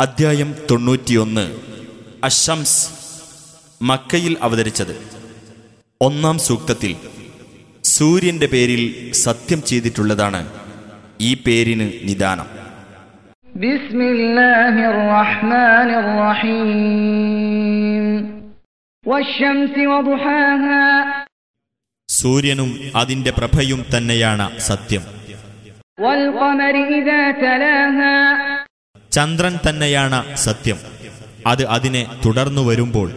അദ്ധ്യായം തൊണ്ണൂറ്റിയൊന്ന്. അഷംസ് മക്കയിൽ അവതരിച്ചത്. ഒന്നാം സൂക്തത്തിൽ സൂര്യന്റെ പേരിൽ സത്യം ചെയ്തിട്ടുള്ളതാണ് ഈ പേരിന് നിദാനം. സൂര്യനും അതിന്റെ പ്രഭയും തന്നെയാണ് സത്യം. ചന്ദ്രൻ തന്നെയാണ് സത്യം. അത് അതിനെ തുടർന്നു വരുമ്പോൾ.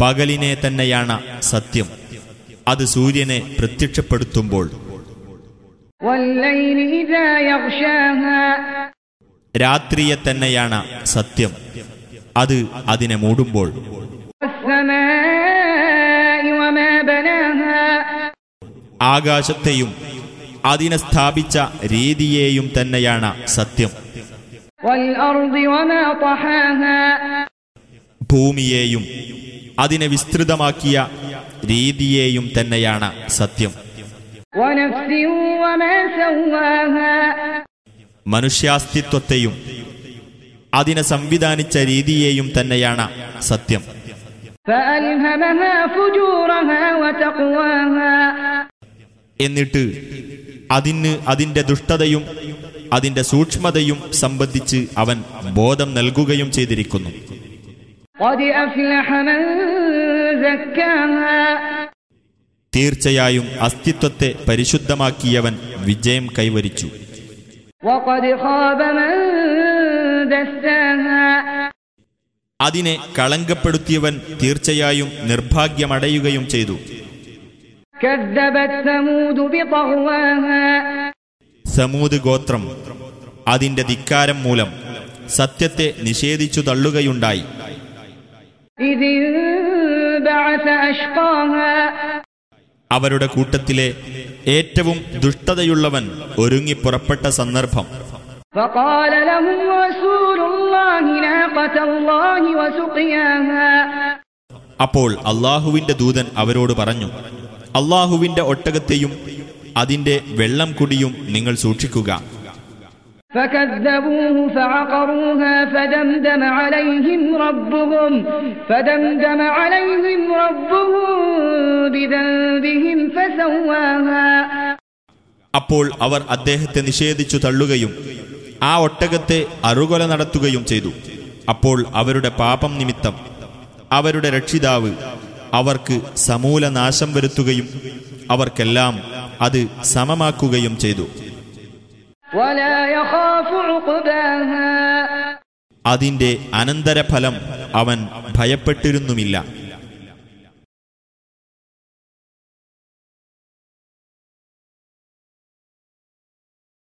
പകലിനെ തന്നെയാണ് സത്യം. അത് സൂര്യനെ പ്രത്യക്ഷപ്പെടുത്തുമ്പോൾ. രാത്രിയെ തന്നെയാണ് സത്യം. അത് അതിനെ മൂടുമ്പോൾ. ആകാശത്തെയും അതിനെ സ്ഥാപിച്ച രീതിയെയും തന്നെയാണ് സത്യം. ഭൂമിയെയും അതിനെ വിസ്തൃതമാക്കിയ രീതിയെയും തന്നെയാണ് സത്യം. മനുഷ്യാസ്തിത്വത്തെയും അതിനെ സംവിധാനിച്ച രീതിയെയും തന്നെയാണ് സത്യം. എന്നിട്ട് അതിന് അതിന്റെ ദുഷ്ടതയും അതിന്റെ സൂക്ഷ്മതയും സംബന്ധിച്ച് അവൻ ബോധം നൽകുകയും ചെയ്തിരിക്കുന്നു. തീർച്ചയായും അസ്തിത്വത്തെ പരിശുദ്ധമാക്കിയവൻ വിജയം കൈവരിച്ചു. അതിനെ കളങ്കപ്പെടുത്തിയവൻ തീർച്ചയായും നിർഭാഗ്യമടയുകയും ചെയ്തു. സമൂത് ഗോത്രം അതിന്റെ ധിക്കാരം മൂലം സത്യത്തെ നിഷേധിച്ചു തള്ളുകയുണ്ടായി. അവരുടെ കൂട്ടത്തിലെ ഏറ്റവും ദുഷ്ടതയുള്ളവൻ ഒരുങ്ങി പുറപ്പെട്ട സന്ദർഭം. അപ്പോൾ അള്ളാഹുവിന്റെ ദൂതൻ അവരോട് പറഞ്ഞു അള്ളാഹുവിന്റെ ഒട്ടകത്തെയും അതിന്റെ വെള്ളം കുടിയും നിങ്ങൾ സൂക്ഷിക്കുക فكذبوه فعقروها فدمدم عليهم ربهم فدمدم عليهم ربهم بذنبهم فسواها അപ്പോൾ അവർ അദ്ദേഹത്തെ നിഷേധിച്ചു തള്ളുകയും ആ ഒട്ടകത്തെ അറുകൊല നടത്തുകയും ചെയ്തു അപ്പോൾ അവരുടെ പാപം നിമിത്തം അവരുടെ രക്ഷിതാവ് അവർക്ക് സമൂല നാശം വരുത്തുകയും അവർക്കെല്ലാം അത് സമമാക്കുകയും ചെയ്തു. അതിന്റെ അനന്തരഫലം അവൻ ഭയപ്പെട്ടിരുന്നുമില്ല.